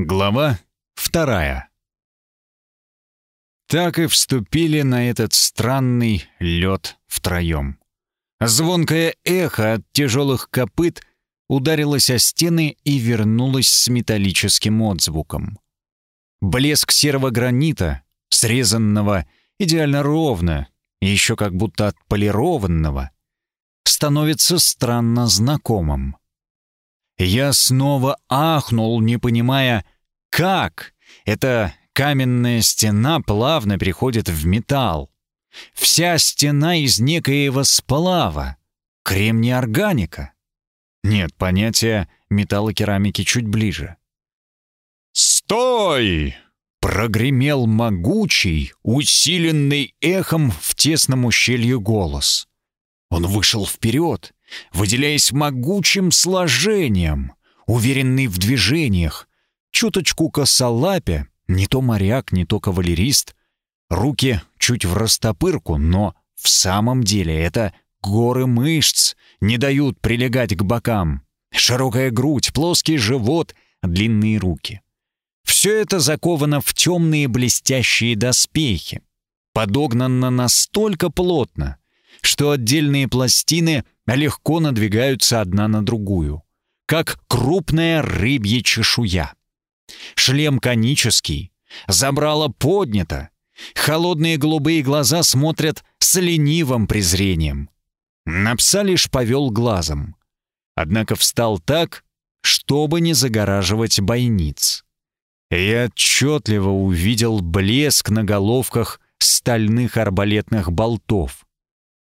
Глава вторая. Так и вступили на этот странный лед втроем. Звонкое эхо от тяжелых копыт ударилось о стены и вернулось с металлическим отзвуком. Блеск серого гранита, срезанного идеально ровно, еще как будто отполированного, становится странно знакомым. Я снова ахнул, не понимая, как эта каменная стена плавно переходит в металл. Вся стена из некоего сплава, кремния-органика. Нет, понятия металлокерамики чуть ближе. «Стой!» — прогремел могучий, усиленный эхом в тесном ущелье голос. Он вышел вперед, выделяясь могучим сложением, уверенный в движениях, чуточку косолапя, не то моряк, не то кавалерист, руки чуть в растопырку, но в самом деле это горы мышц не дают прилегать к бокам, широкая грудь, плоский живот, длинные руки. Все это заковано в темные блестящие доспехи, подогнано настолько плотно, что отдельные пластины легко надвигаются одна на другую, как крупная рыбья чешуя. Шлем конический, забрало поднято, холодные голубые глаза смотрят с ленивым презрением. На пса лишь повел глазом, однако встал так, чтобы не загораживать бойниц. Я отчетливо увидел блеск на головках стальных арбалетных болтов,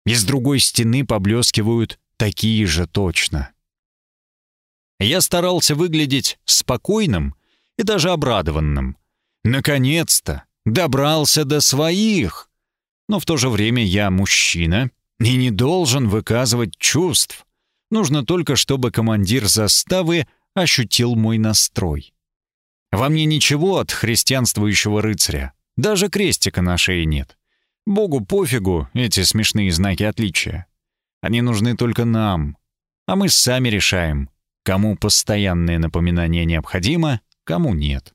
и с другой стены поблескивают такие же точно. Я старался выглядеть спокойным и даже обрадованным. Наконец-то добрался до своих. Но в то же время я мужчина и не должен выказывать чувств. Нужно только, чтобы командир заставы ощутил мой настрой. Во мне ничего от христианствующего рыцаря, даже крестика на шее нет. Богу пофигу эти смешные знаки отличия. Они нужны только нам. А мы сами решаем, кому постоянное напоминание необходимо, кому нет.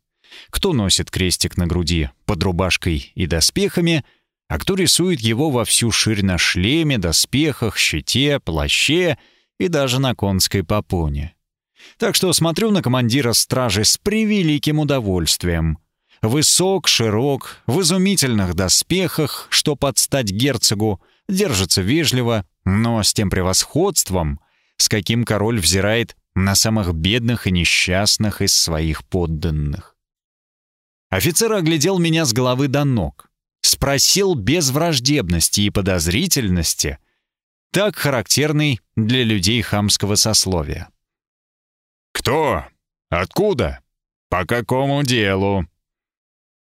Кто носит крестик на груди под рубашкой и доспехами, а кто рисует его во всю ширь на шлеме, доспехах, щите, плаще и даже на конской попоне. Так что смотрю на командира стражи с превеликим удовольствием. Высок, широк, в изумительных доспехах, что под стать герцогу, держится вежливо, но с тем превосходством, с каким король взирает на самых бедных и несчастных из своих подданных. Офицер оглядел меня с головы до ног, спросил без враждебности и подозрительности, так характерный для людей хамского сословия. «Кто? Откуда? По какому делу?»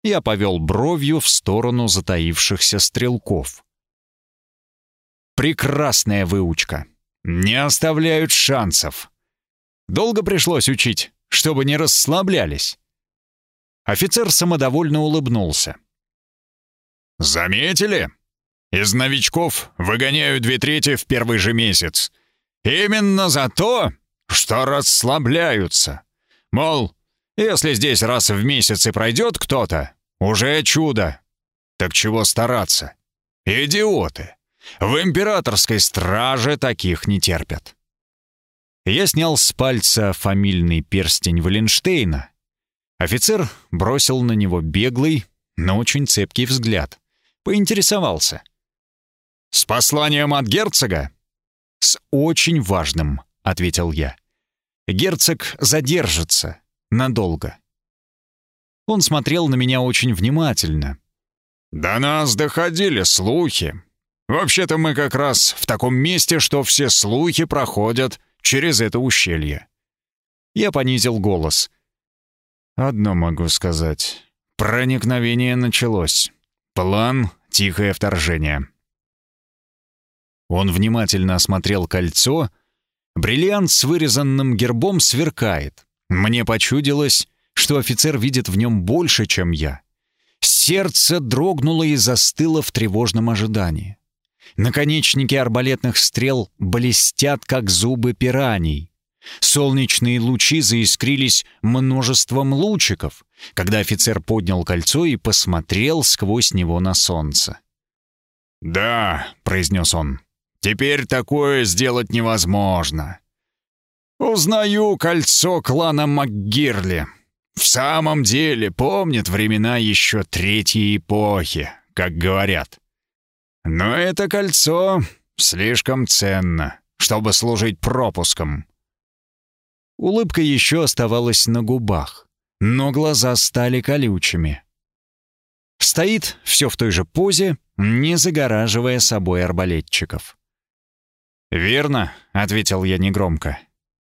Я повел бровью в сторону затаившихся стрелков. Прекрасная выучка. Не оставляют шансов. Долго пришлось учить, чтобы не расслаблялись. Офицер самодовольно улыбнулся. «Заметили? Из новичков выгоняют две трети в первый же месяц. Именно за то, что расслабляются. Мол, если здесь раз в месяц и пройдет кто-то, уже чудо. Так чего стараться? Идиоты. В императорской страже таких не терпят. Я снял с пальца фамильный перстень Валенштейна. Офицер бросил на него беглый, но очень цепкий взгляд. Поинтересовался. «С посланием от герцога?» «С очень важным», — ответил я. «Герцог задержится. Надолго. Он смотрел на меня очень внимательно. «До нас доходили слухи. Вообще-то мы как раз в таком месте, что все слухи проходят через это ущелье». Я понизил голос. «Одно могу сказать. Проникновение началось. План — тихое вторжение». Он внимательно осмотрел кольцо. Бриллиант с вырезанным гербом сверкает. Мне почудилось, что офицер видит в нем больше, чем я. Сердце дрогнуло и застыло в тревожном ожидании. Наконечники арбалетных стрел блестят, как зубы пираний. Солнечные лучи заискрились множеством лучиков, когда офицер поднял кольцо и посмотрел сквозь него на солнце. «Да», — произнес он, — «теперь такое сделать невозможно. Узнаю кольцо клана МакГирли. В самом деле помнит времена еще третьей эпохи, как говорят. Но это кольцо слишком ценно, чтобы служить пропуском. Улыбка еще оставалась на губах, но глаза стали колючими. Стоит все в той же позе, не загораживая собой арбалетчиков. «Верно», — ответил я негромко.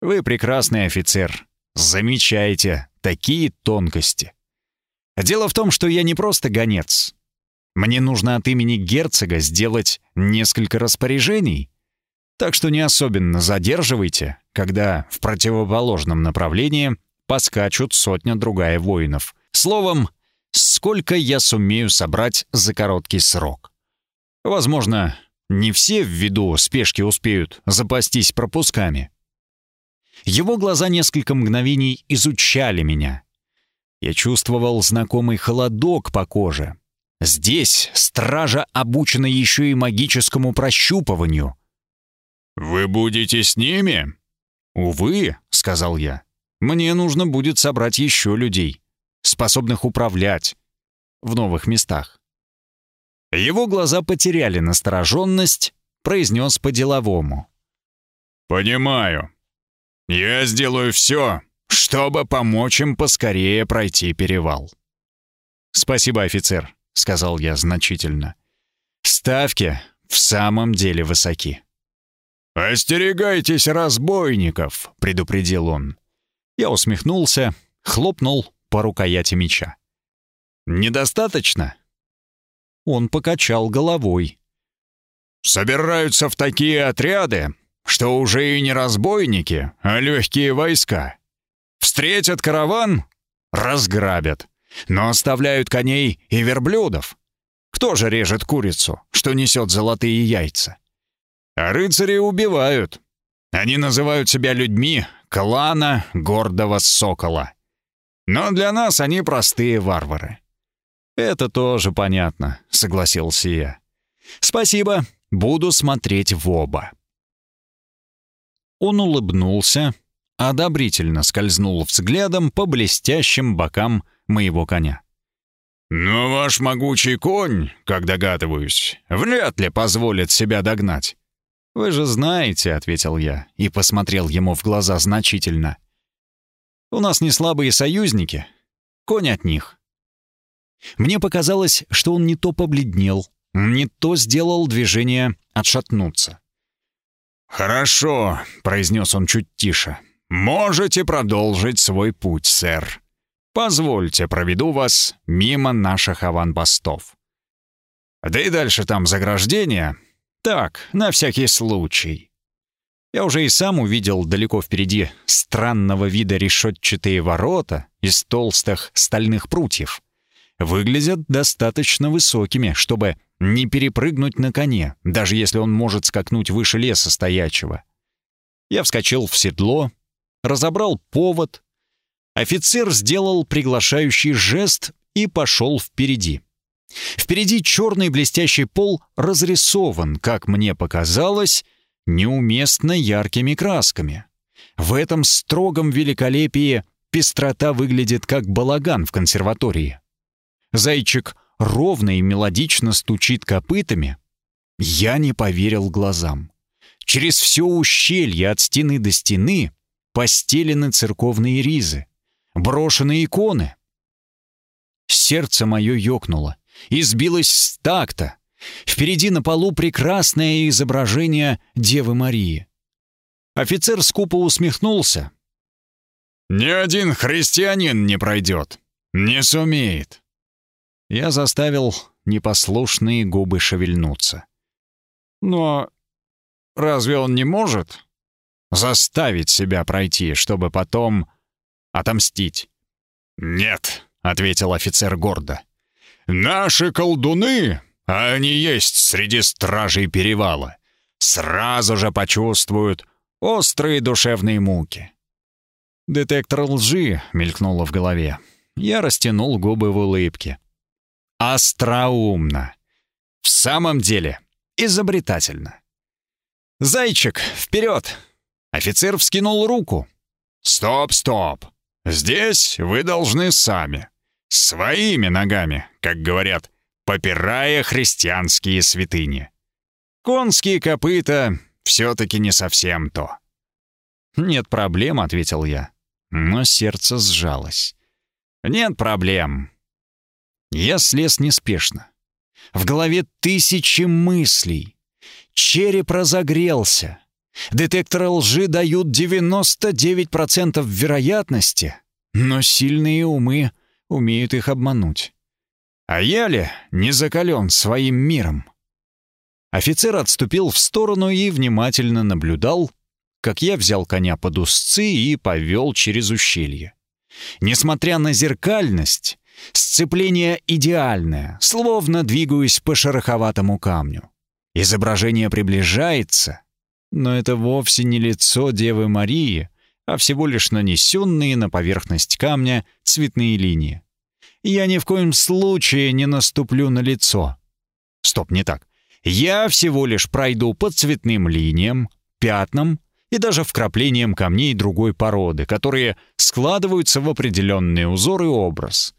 «Вы прекрасный офицер. Замечаете такие тонкости. Дело в том, что я не просто гонец. Мне нужно от имени герцога сделать несколько распоряжений, так что не особенно задерживайте, когда в противоположном направлении поскачут сотня-другая воинов. Словом, сколько я сумею собрать за короткий срок. Возможно, не все ввиду спешки успеют запастись пропусками. Его глаза несколько мгновений изучали меня. Я чувствовал знакомый холодок по коже. Здесь стража обучена еще и магическому прощупыванию — «Вы будете с ними?» «Увы», — сказал я, — «мне нужно будет собрать еще людей, способных управлять в новых местах». Его глаза потеряли настороженность, произнес по-деловому. «Понимаю. Я сделаю все, чтобы помочь им поскорее пройти перевал». «Спасибо, офицер», — сказал я значительно. «Ставки в самом деле высоки». «Остерегайтесь разбойников», — предупредил он. Я усмехнулся, хлопнул по рукояти меча. «Недостаточно?» Он покачал головой. «Собираются в такие отряды, что уже и не разбойники, а легкие войска. Встретят караван — разграбят, но оставляют коней и верблюдов. Кто же режет курицу, что несет золотые яйца? А рыцари убивают. Они называют себя людьми клана гордого сокола. Но для нас они простые варвары. Это тоже понятно, согласился я. Спасибо, буду смотреть в оба. Он улыбнулся, одобрительно скользнул взглядом по блестящим бокам моего коня. «Но ваш могучий конь, как догадываюсь, вряд ли позволит себя догнать. «Вы же знаете», — ответил я и посмотрел ему в глаза значительно. «У нас не слабые союзники. Конь от них». Мне показалось, что он не то побледнел, не то сделал движение отшатнуться. «Хорошо», — произнес он чуть тише. «Можете продолжить свой путь, сэр. Позвольте, проведу вас мимо наших аванпостов. Да и дальше там заграждение, так, на всякий случай. Я уже и сам увидел далеко впереди странного вида решетчатые ворота из толстых стальных прутьев. Выглядят достаточно высокими, чтобы не перепрыгнуть на коне, даже если он может скакнуть выше леса стоячего. Я вскочил в седло, разобрал повод. Офицер сделал приглашающий жест и пошел впереди. Впереди черный блестящий пол разрисован, как мне показалось, неуместно яркими красками. В этом строгом великолепии пестрота выглядит как балаган в консерватории. Зайчик ровно и мелодично стучит копытами. Я не поверил глазам. Через все ущелье от стены до стены постелены церковные ризы, брошенные иконы. Сердце мое ёкнуло и сбилась с такта. Впереди на полу прекрасное изображение Девы Марии. Офицер скупо усмехнулся. «Ни один христианин не пройдет. Не сумеет». Я заставил непослушные губы шевельнуться. «Но разве он не может заставить себя пройти, чтобы потом отомстить?» «Нет», — ответил офицер гордо. Наши колдуны, а они есть среди стражей перевала, сразу же почувствуют острые душевные муки. Детектор лжи мелькнуло в голове. Я растянул губы в улыбке. Остроумно. В самом деле, изобретательно. «Зайчик, вперед!» Офицер вскинул руку. «Стоп, стоп! Здесь вы должны сами. Своими ногами, как говорят, попирая христианские святыни. Конские копыта все-таки не совсем то». «Нет проблем», — ответил я. Но сердце сжалось. «Нет проблем». Я слез неспешно. В голове тысячи мыслей. Череп разогрелся. Детекторы лжи дают 99% вероятности, но сильные умы умеют их обмануть. А я ли не закален своим миром? Офицер отступил в сторону и внимательно наблюдал, как я взял коня под узцы и повел через ущелье. Несмотря на зеркальность, сцепление идеальное, словно двигаюсь по шероховатому камню. Изображение приближается, но это вовсе не лицо Девы Марии, а всего лишь нанесенные на поверхность камня цветные линии. Я ни в коем случае не наступлю на лицо. Стоп, не так. Я всего лишь пройду по цветным линиям, пятнам и даже вкраплением камней другой породы, которые складываются в определенный узор и образ.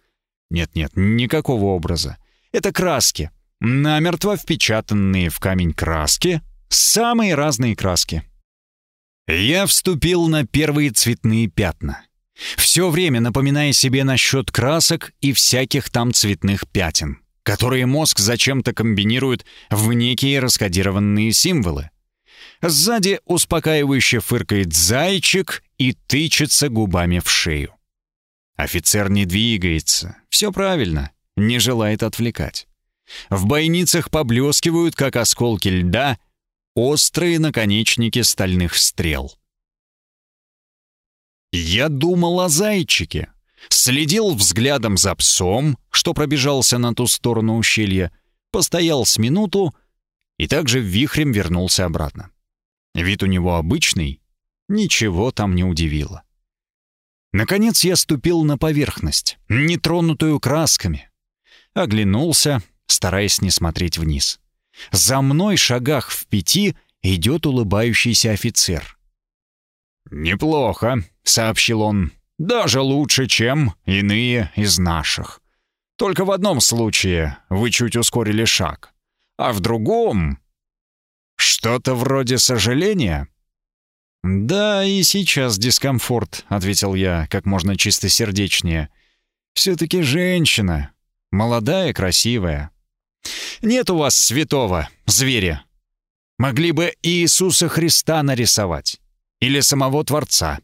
Нет-нет, никакого образа. Это краски, намертво впечатанные в камень краски, самые разные краски. Я вступил на первые цветные пятна. Все время напоминая себе насчет красок и всяких там цветных пятен, которые мозг зачем-то комбинирует в некие раскодированные символы. Сзади успокаивающе фыркает зайчик и тычется губами в шею. Офицер не двигается, все правильно, не желает отвлекать. В бойницах поблескивают, как осколки льда, острые наконечники стальных стрел. Я думал о зайчике, следил взглядом за псом, что пробежался на ту сторону ущелья, постоял с минуту и также вихрем вернулся обратно. Вид у него обычный, ничего там не удивило. Наконец я ступил на поверхность, нетронутую красками. Оглянулся, стараясь не смотреть вниз. За мной шагах в пяти идет улыбающийся офицер. «Неплохо», — сообщил он. «Даже лучше, чем иные из наших. Только в одном случае вы чуть ускорили шаг, а в другом...» «Что-то вроде сожаления?» «Да, и сейчас дискомфорт», — ответил я как можно чистосердечнее. «Все-таки женщина. Молодая, красивая. Нет у вас святого, зверя. Могли бы Иисуса Христа нарисовать. Или самого Творца».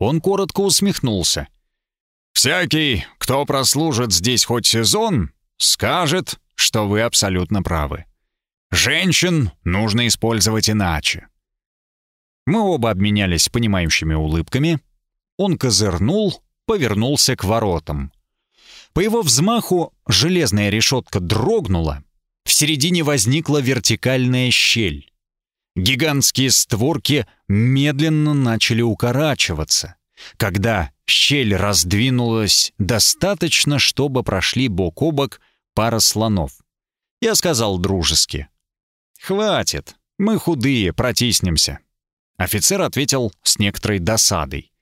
Он коротко усмехнулся. «Всякий, кто прослужит здесь хоть сезон, скажет, что вы абсолютно правы. Женщин нужно использовать иначе». Мы оба обменялись понимающими улыбками. Он козырнул, повернулся к воротам. По его взмаху железная решетка дрогнула, в середине возникла вертикальная щель. Гигантские створки медленно начали укорачиваться. Когда щель раздвинулась достаточно, чтобы прошли бок о бок пара слонов. Я сказал дружески. «Хватит, мы худые, протиснемся». Офицер ответил с некоторой досадой.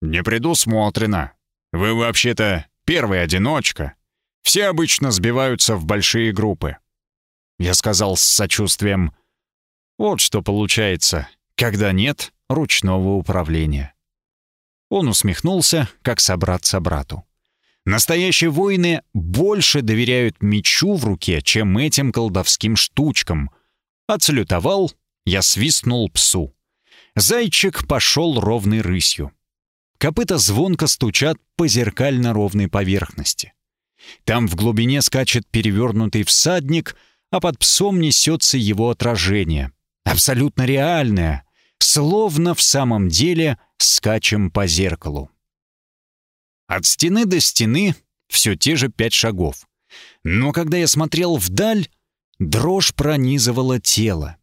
«Не предусмотрено. Вы вообще-то Первый одиночка. Все обычно сбиваются в большие группы. Я сказал с сочувствием. Вот что получается, когда нет ручного управления. Он усмехнулся, как собрат собрату. Настоящие воины больше доверяют мечу в руке, чем этим колдовским штучкам. Отсалютовал, я свистнул псу. Зайчик пошел ровной рысью. Копыта звонко стучат по зеркально-ровной поверхности. Там в глубине скачет перевернутый всадник, а под псом несется его отражение. Абсолютно реальное, словно в самом деле скачем по зеркалу. От стены до стены все те же пять шагов. Но когда я смотрел вдаль, дрожь пронизывала тело.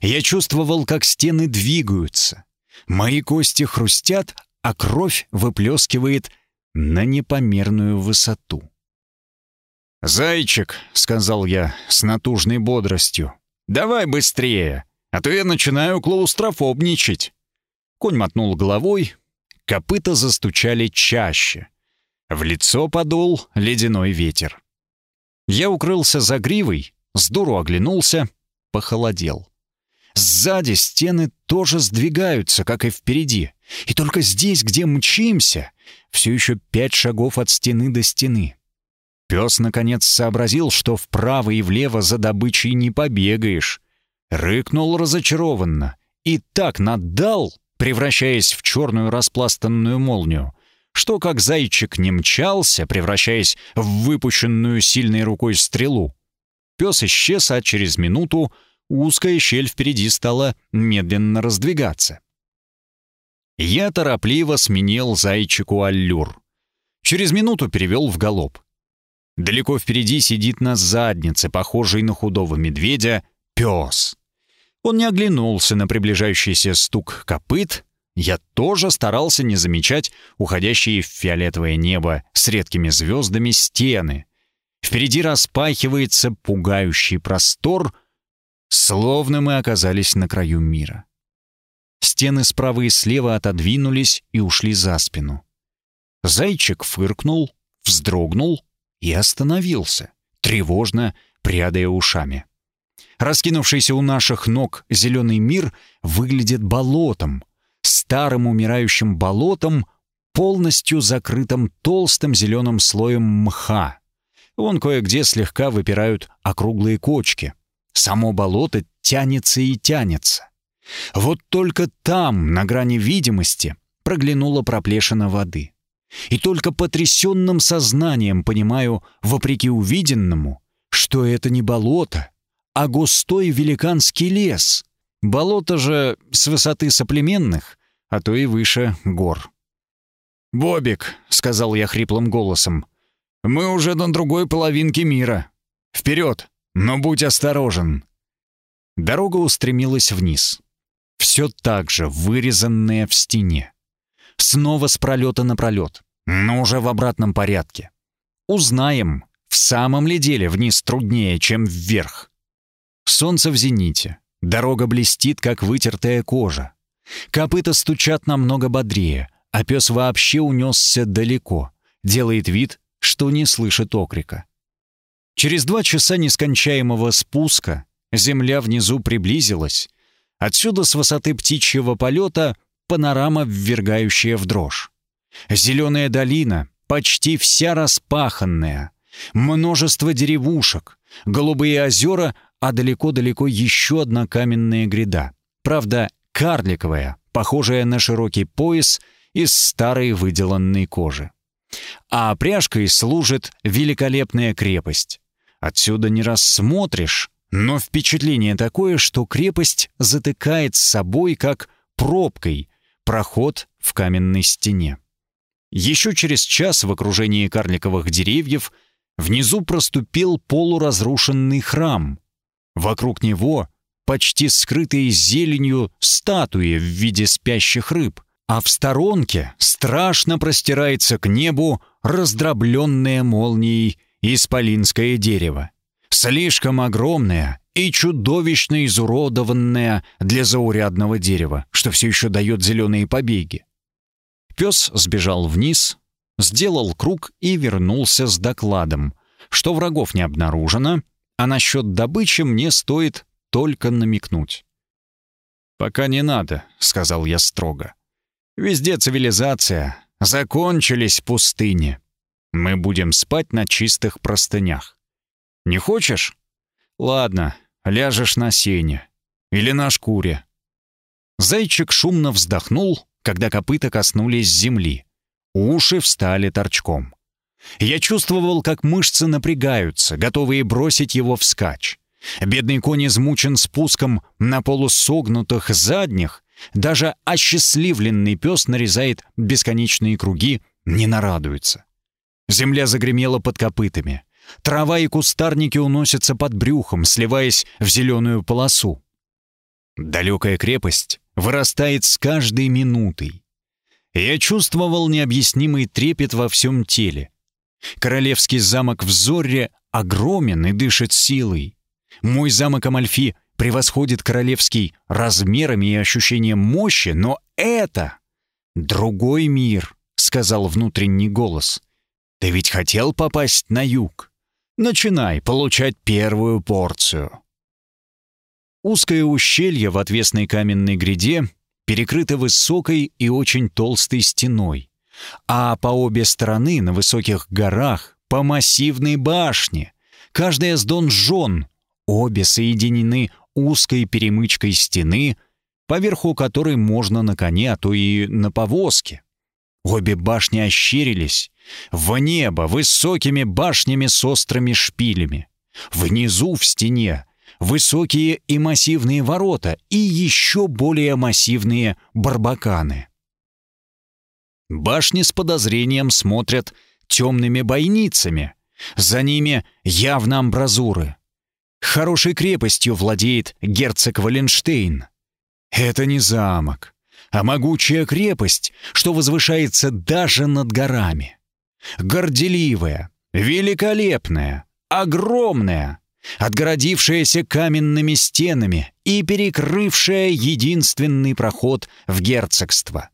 Я чувствовал, как стены двигаются. Мои кости хрустят, а кровь выплескивает на непомерную высоту. «Зайчик», — сказал я с натужной бодростью, — «давай быстрее, а то я начинаю клаустрофобничать». Конь мотнул головой, копыта застучали чаще. В лицо подул ледяной ветер. Я укрылся за гривой, с дуру оглянулся, похолодел. Сзади стены тоже сдвигаются, как и впереди. И только здесь, где мчимся, все еще пять шагов от стены до стены. Пес наконец сообразил, что вправо и влево за добычей не побегаешь. Рыкнул разочарованно и так наддал, превращаясь в черную распластанную молнию, что как зайчик не мчался, превращаясь в выпущенную сильной рукой стрелу. Пес исчез, а через минуту узкая щель впереди стала медленно раздвигаться. Я торопливо сменил зайчику аллюр. Через минуту перевел в галоп. Далеко впереди сидит на заднице, похожий на худого медведя, пес. Он не оглянулся на приближающийся стук копыт. Я тоже старался не замечать уходящие в фиолетовое небо с редкими звездами стены. Впереди распахивается пугающий простор, словно мы оказались на краю мира. Стены справа и слева отодвинулись и ушли за спину. Зайчик фыркнул, вздрогнул и остановился, тревожно прядая ушами. Раскинувшийся у наших ног зеленый мир выглядит болотом, старым умирающим болотом, полностью закрытым толстым зеленым слоем мха. Вон кое-где слегка выпирают округлые кочки. Само болото тянется и тянется. Вот только там, на грани видимости, проглянула проплешина воды. И только потрясенным сознанием понимаю, вопреки увиденному, что это не болото, а густой великанский лес. Болото же с высоты соплеменных, а то и выше гор. «Бобик», — сказал я хриплым голосом, — «мы уже на другой половинке мира. Вперед, но будь осторожен». Дорога устремилась вниз все так же вырезанные в стене. Снова с пролета на пролет, но уже в обратном порядке. Узнаем, в самом ли деле вниз труднее, чем вверх. Солнце в зените, дорога блестит, как вытертая кожа. Копыта стучат намного бодрее, а пес вообще унесся далеко, делает вид, что не слышит окрика. Через два часа нескончаемого спуска земля внизу приблизилась, Отсюда с высоты птичьего полета панорама, ввергающая в дрожь. Зеленая долина, почти вся распаханная. Множество деревушек, голубые озера, а далеко-далеко еще одна каменная гряда. Правда, карликовая, похожая на широкий пояс из старой выделанной кожи. А пряжкой служит великолепная крепость. Отсюда не рассмотришь, но впечатление такое, что крепость затыкает с собой, как пробкой, проход в каменной стене. Еще через час в окружении карликовых деревьев внизу проступил полуразрушенный храм. Вокруг него почти скрытые зеленью статуи в виде спящих рыб, а в сторонке страшно простирается к небу раздробленное молнией исполинское дерево слишком огромная и чудовищно изуродованная для заурядного дерева, что все еще дает зеленые побеги. Пес сбежал вниз, сделал круг и вернулся с докладом, что врагов не обнаружено, а насчет добычи мне стоит только намекнуть. «Пока не надо», — сказал я строго. «Везде цивилизация, закончились пустыни. Мы будем спать на чистых простынях. Не хочешь? Ладно, ляжешь на сене. Или на шкуре. Зайчик шумно вздохнул, когда копыта коснулись земли. Уши встали торчком. Я чувствовал, как мышцы напрягаются, готовые бросить его вскачь. Бедный конь измучен спуском на полусогнутых задних, даже осчастливленный пес нарезает бесконечные круги, не нарадуется. Земля загремела под копытами. Трава и кустарники уносятся под брюхом, сливаясь в зеленую полосу. Далекая крепость вырастает с каждой минутой. Я чувствовал необъяснимый трепет во всем теле. Королевский замок в Зорре огромен и дышит силой. Мой замок Амальфи превосходит королевский размерами и ощущением мощи, но это другой мир, сказал внутренний голос. Ты ведь хотел попасть на юг. Начинай получать первую порцию. Узкое ущелье в отвесной каменной гряде перекрыто высокой и очень толстой стеной, а по обе стороны на высоких горах по массивной башне, каждая с донжон, обе соединены узкой перемычкой стены, поверху которой можно на коне, а то и на повозке. Обе башни ощерились, в небо высокими башнями с острыми шпилями. Внизу в стене высокие и массивные ворота и еще более массивные барбаканы. Башни с подозрением смотрят темными бойницами. За ними явно амбразуры. Хорошей крепостью владеет герцог Валенштейн. Это не замок, а могучая крепость, что возвышается даже над горами. Горделивая, великолепная, огромная, отгородившаяся каменными стенами и перекрывшая единственный проход в герцогство.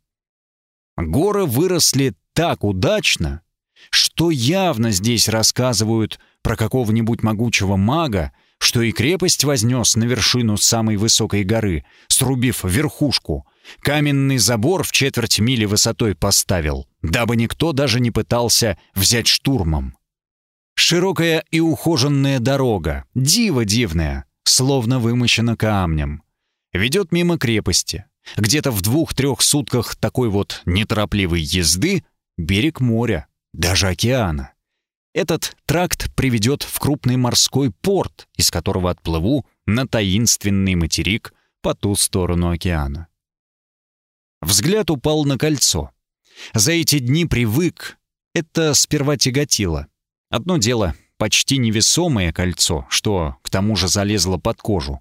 Горы выросли так удачно, что явно здесь рассказывают про какого-нибудь могучего мага, что и крепость вознес на вершину самой высокой горы, срубив верхушку, каменный забор в четверть мили высотой поставил, дабы никто даже не пытался взять штурмом. Широкая и ухоженная дорога, диво дивная, словно вымощена камнем, ведет мимо крепости. Где-то в двух-трех сутках такой вот неторопливой езды берег моря, даже океана. Этот тракт приведет в крупный морской порт, из которого отплыву на таинственный материк по ту сторону океана. Взгляд упал на кольцо. За эти дни привык. Это сперва тяготило. Одно дело — почти невесомое кольцо, что к тому же залезло под кожу.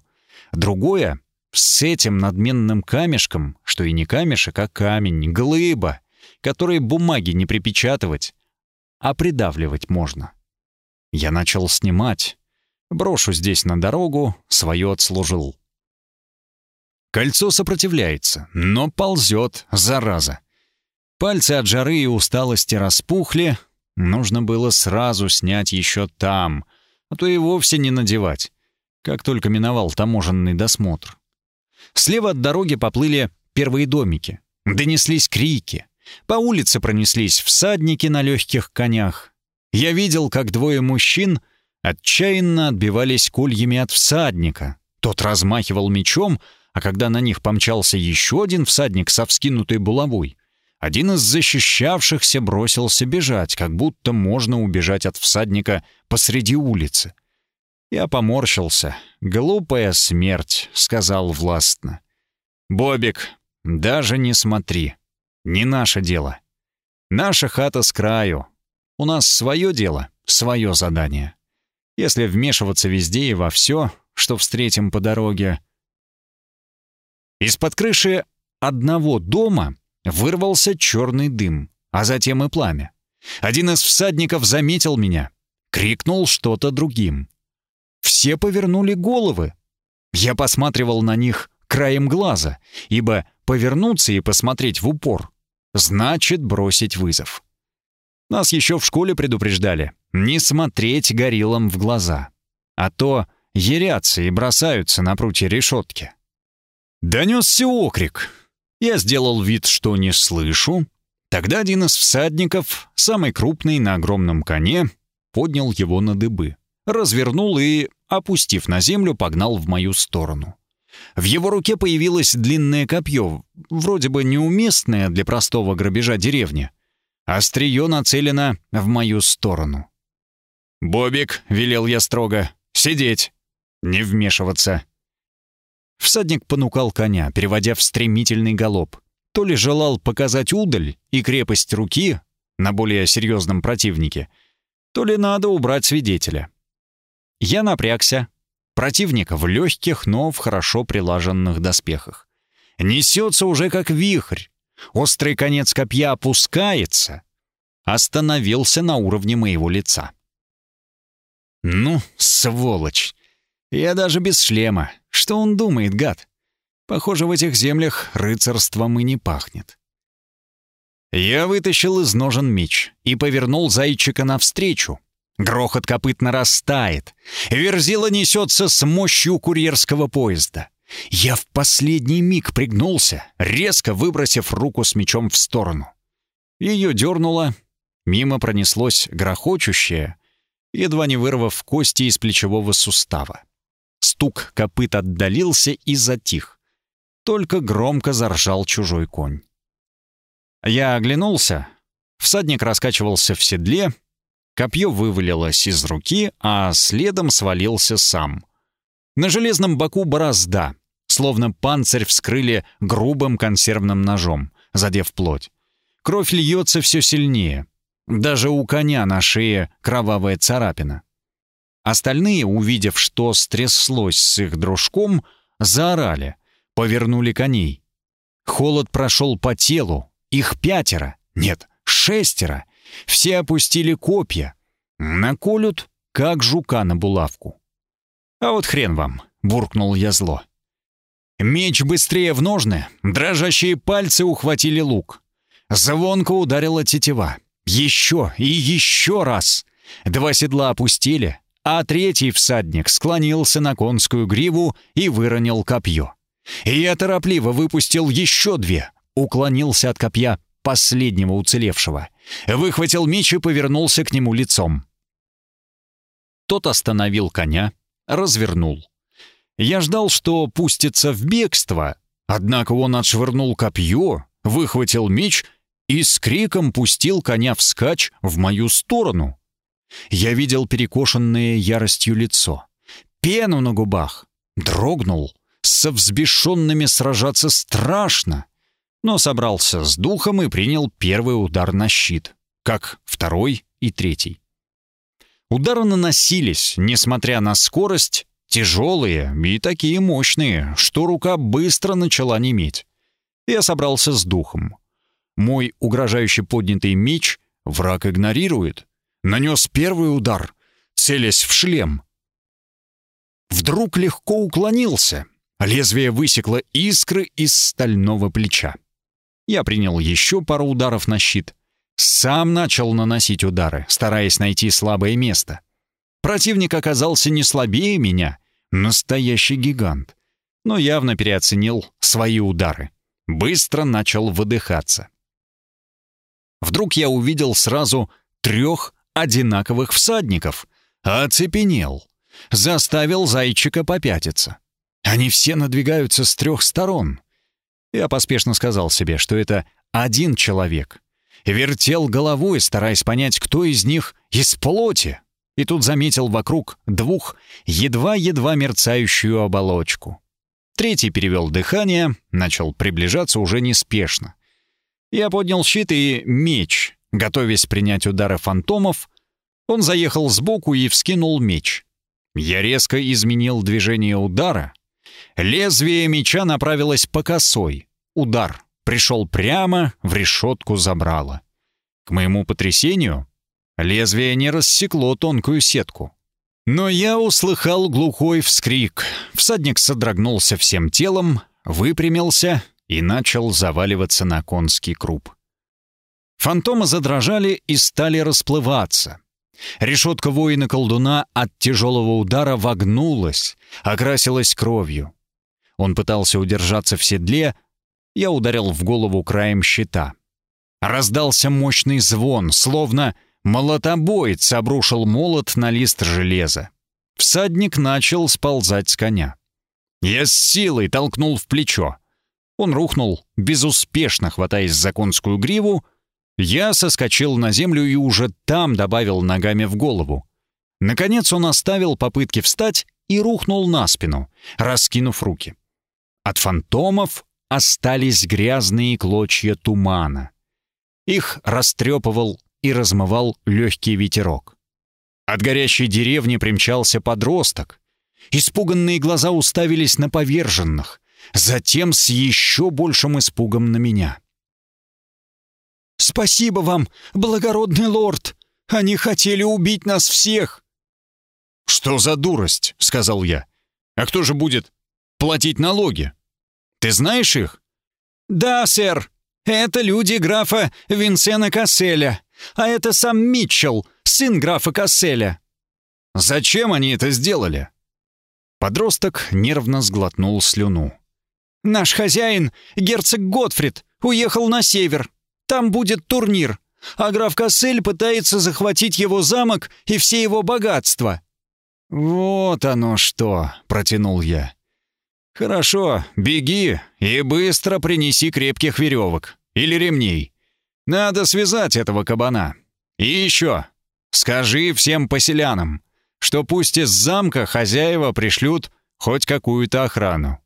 Другое — с этим надменным камешком, что и не камешек, а камень, глыба, который бумаги не припечатывать, а придавливать можно. Я начал снимать. Брошу здесь на дорогу, свое отслужил. Кольцо сопротивляется, но ползет, зараза. Пальцы от жары и усталости распухли, нужно было сразу снять еще там, а то и вовсе не надевать, как только миновал таможенный досмотр. Слева от дороги поплыли первые домики, донеслись крики — по улице пронеслись всадники на легких конях. Я видел, как двое мужчин отчаянно отбивались кольями от всадника. Тот размахивал мечом, а когда на них помчался еще один всадник со вскинутой булавой, один из защищавшихся бросился бежать, как будто можно убежать от всадника посреди улицы. Я поморщился. «Глупая смерть», — сказал властно. «Бобик, даже не смотри». Не наше дело. Наша хата с краю. У нас свое дело, свое задание. Если вмешиваться везде и во все, что встретим по дороге... Из-под крыши одного дома вырвался черный дым, а затем и пламя. Один из всадников заметил меня, крикнул что-то другим. Все повернули головы. Я посматривал на них краем глаза, ибо повернуться и посмотреть в упор значит бросить вызов. Нас еще в школе предупреждали не смотреть гориллам в глаза, а то ерятся и бросаются на прутья решетки. Донесся окрик. Я сделал вид, что не слышу. Тогда один из всадников, самый крупный на огромном коне, поднял его на дыбы, развернул и, опустив на землю, погнал в мою сторону. В его руке появилось длинное копье, вроде бы неуместное для простого грабежа деревни. Острие нацелено в мою сторону. «Бобик», — велел я строго, — «сидеть, не вмешиваться». Всадник понукал коня, переводя в стремительный галоп. То ли желал показать удаль и крепость руки на более серьезном противнике, то ли надо убрать свидетеля. Я напрягся, Противник в легких, но в хорошо прилаженных доспехах. Несется уже как вихрь. Острый конец копья опускается. Остановился на уровне моего лица. «Ну, сволочь! Я даже без шлема. Что он думает, гад? Похоже, в этих землях рыцарством и не пахнет». Я вытащил из ножен меч и повернул зайчика навстречу. Грохот копыт нарастает. Верзила несется с мощью курьерского поезда. Я в последний миг пригнулся, резко выбросив руку с мечом в сторону. Ее дернуло, мимо пронеслось грохочущее, едва не вырвав кости из плечевого сустава. Стук копыт отдалился и затих. Только громко заржал чужой конь. Я оглянулся. Всадник раскачивался в седле, копье вывалилось из руки, а следом свалился сам. На железном боку борозда, словно панцирь вскрыли грубым консервным ножом, задев плоть. Кровь льется все сильнее. Даже у коня на шее кровавая царапина. Остальные, увидев, что стряслось с их дружком, заорали, повернули коней. Холод прошел по телу, их пятеро, нет, шестеро. Все опустили копья. Наколют, как жука на булавку. «А вот хрен вам», — буркнул я зло. Меч быстрее в ножны, дрожащие пальцы ухватили лук. Звонко ударила тетива. Еще и еще раз. Два седла опустили, а третий всадник склонился на конскую гриву и выронил копье. Я торопливо выпустил еще две, уклонился от копья последнего уцелевшего, выхватил меч и повернулся к нему лицом. Тот остановил коня, развернул. Я ждал, что пустится в бегство, однако он отшвырнул копье, выхватил меч и с криком пустил коня вскачь в мою сторону. Я видел перекошенное яростью лицо, пену на губах, дрогнул, со взбешенными сражаться страшно, но собрался с духом и принял первый удар на щит, как второй и третий. Удары наносились, несмотря на скорость, тяжелые и такие мощные, что рука быстро начала неметь. Я собрался с духом. Мой угрожающе поднятый меч враг игнорирует. Нанес первый удар, целясь в шлем. Вдруг легко уклонился. Лезвие высекло искры из стального плеча. Я принял еще пару ударов на щит. Сам начал наносить удары, стараясь найти слабое место. Противник оказался не слабее меня, настоящий гигант, но явно переоценил свои удары. Быстро начал выдыхаться. Вдруг я увидел сразу трех одинаковых всадников. Оцепенел. Заставил зайчика попятиться. Они все надвигаются с трех сторон. Я поспешно сказал себе, что это один человек. Вертел головой, стараясь понять, кто из них из плоти. И тут заметил вокруг двух едва-едва мерцающую оболочку. Третий перевел дыхание, начал приближаться уже неспешно. Я поднял щит и меч, готовясь принять удары фантомов. Он заехал сбоку и вскинул меч. Я резко изменил движение удара, Лезвие меча направилось по косой. Удар пришел прямо в решетку забрала. К моему потрясению, лезвие не рассекло тонкую сетку. Но я услыхал глухой вскрик. Всадник содрогнулся всем телом, выпрямился и начал заваливаться на конский круп. Фантомы задрожали и стали расплываться. Решетка воина-колдуна от тяжелого удара вогнулась, окрасилась кровью. Он пытался удержаться в седле, я ударил в голову краем щита. Раздался мощный звон, словно молотобоец обрушил молот на лист железа. Всадник начал сползать с коня. Я с силой толкнул в плечо. Он рухнул, безуспешно хватаясь за конскую гриву. Я соскочил на землю и уже там добавил ногами в голову. Наконец он оставил попытки встать и рухнул на спину, раскинув руки. От фантомов остались грязные клочья тумана. Их растрепывал и размывал легкий ветерок. От горящей деревни примчался подросток. Испуганные глаза уставились на поверженных, затем с еще большим испугом на меня. «Спасибо вам, благородный лорд! Они хотели убить нас всех!» «Что за дурость?» — сказал я. «А кто же будет платить налоги? Ты знаешь их?» «Да, сэр. Это люди графа Винсена Касселя. А это сам Митчелл, сын графа Касселя». «Зачем они это сделали?» Подросток нервно сглотнул слюну. «Наш хозяин, герцог Готфрид, уехал на север. Там будет турнир, а граф Кассель пытается захватить его замок и все его богатства». «Вот оно что!» — протянул я. «Хорошо, беги и быстро принеси крепких веревок или ремней. Надо связать этого кабана. И еще, скажи всем поселянам, что пусть из замка хозяева пришлют хоть какую-то охрану».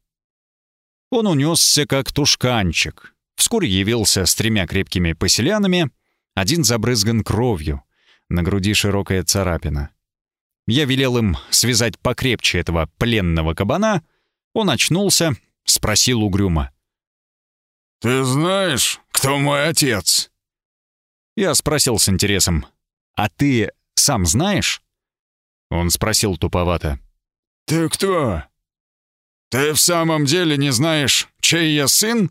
Он унесся как тушканчик. Вскоре явился с тремя крепкими поселянами, один забрызган кровью, на груди широкая царапина. Я велел им связать покрепче этого пленного кабана — он очнулся, спросил угрюмо. «Ты знаешь, кто мой отец?» Я спросил с интересом. «А ты сам знаешь?» Он спросил туповато. «Ты кто? Ты в самом деле не знаешь, чей я сын?»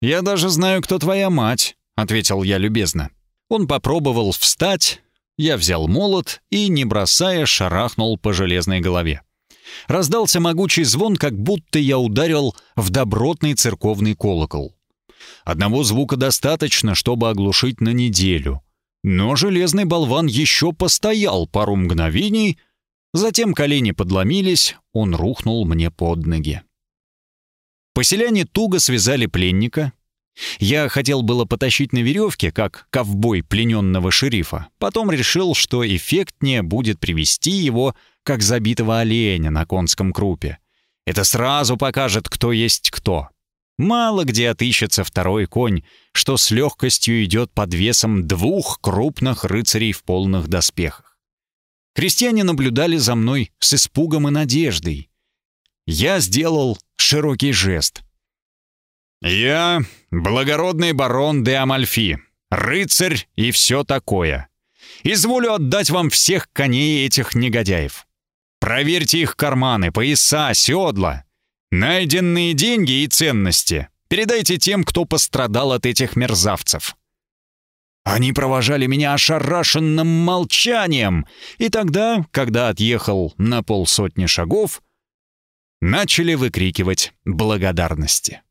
«Я даже знаю, кто твоя мать», — ответил я любезно. Он попробовал встать, я взял молот и, не бросая, шарахнул по железной голове. Раздался могучий звон, как будто я ударил в добротный церковный колокол. Одного звука достаточно, чтобы оглушить на неделю. Но железный болван еще постоял пару мгновений, затем колени подломились, он рухнул мне под ноги. Поселяне туго связали пленника. Я хотел было потащить на веревке, как ковбой плененного шерифа, потом решил, что эффектнее будет привести его как забитого оленя на конском крупе. Это сразу покажет, кто есть кто. Мало где отыщется второй конь, что с легкостью идет под весом двух крупных рыцарей в полных доспехах. Крестьяне наблюдали за мной с испугом и надеждой. Я сделал широкий жест. «Я благородный барон де Амальфи, рыцарь и все такое. Изволю отдать вам всех коней этих негодяев. Проверьте их карманы, пояса, седла. Найденные деньги и ценности передайте тем, кто пострадал от этих мерзавцев». Они провожали меня ошарашенным молчанием, и тогда, когда отъехал на полсотни шагов, начали выкрикивать благодарности.